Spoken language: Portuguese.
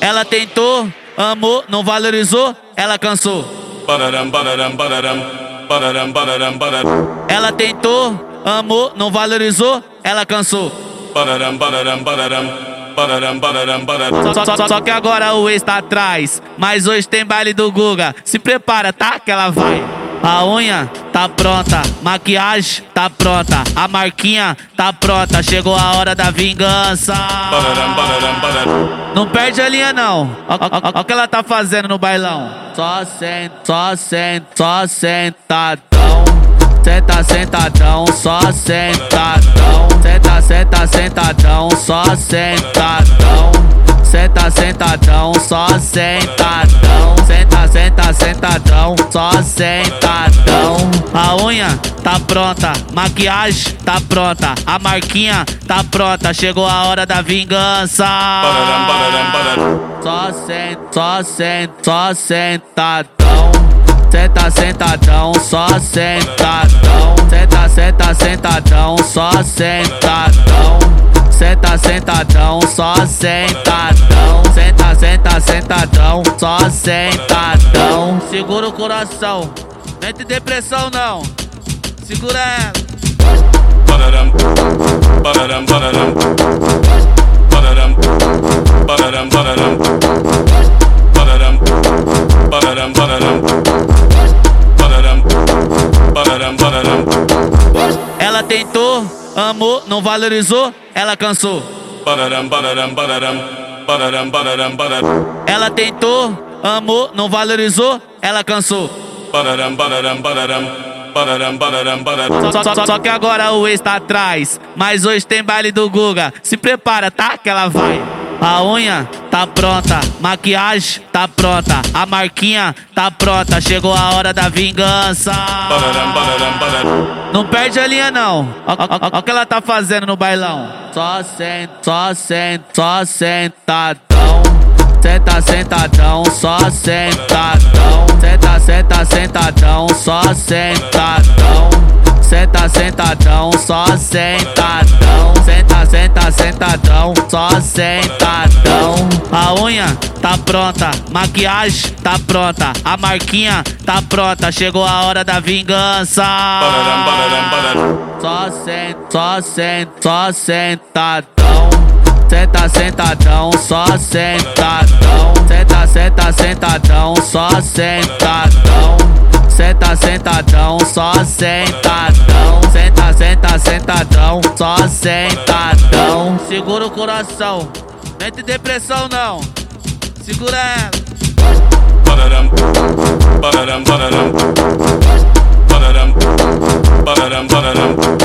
Ela tentou, amou, não valorizou, ela cansou. Ela tentou, amou, não valorizou, ela cansou. Só, só, só, que agora o ex tá atrás. Mas hoje tem baile do Guga. Se prepara, tá? Que ela vai. A unha tá pronta, maquiagem tá pronta, a marquinha tá pronta, chegou a hora da vingança. Não perde a linha não. Olha o que ela tá fazendo no bailão. Só senta, só senta, só sentadão. Senta sentadão, só sentadão. Senta, senta sentadão, só sentadão. Senta sentadão, só sentadão. Senta, senta sentadão, só sentadão. A unha tá pronta, maquiagem tá pronta, a marquinha tá pronta, chegou a hora da vingança. Só senta, só senta, só sentadão. Senta sentadão, só sentadão. Senta, senta sentadão, só sentadão. Senta sentadão, só sentadão. Senta, senta sentadão, só sentadão. Segura o coração, não depressão não. Segura ela. Ela tentou, amou, não valorizou, ela cansou. Ela tentou, amou, não valorizou, ela cansou. Só, só, só, que agora o ex tá atrás. Mas hoje tem baile do Guga. Se prepara, tá? Que ela vai. A unha tá pronta, maquiagem tá pronta, a marquinha tá pronta, chegou a hora da vingança. Não perde a linha não. Olha o que ela tá fazendo no bailão. Só senta, só senta, só sentadão. Senta sentadão, só sentadão. Senta, senta sentadão, só sentadão. Senta sentadão, só sentadão. Senta, senta sentadão, só sentadão. A unha tá pronta, maquiagem tá pronta, a marquinha tá pronta, chegou a hora da vingança. Só senta, só senta, só sentadão. Senta sentadão, só sentadão. Senta, senta sentadão, só sentadão. Senta sentadão, só sentadão. Senta, senta sentadão, só sentadão. Segura o coração, entre depressão não. Segura ela. Badaram, badaram, badaram. Badaram, badaram, badaram.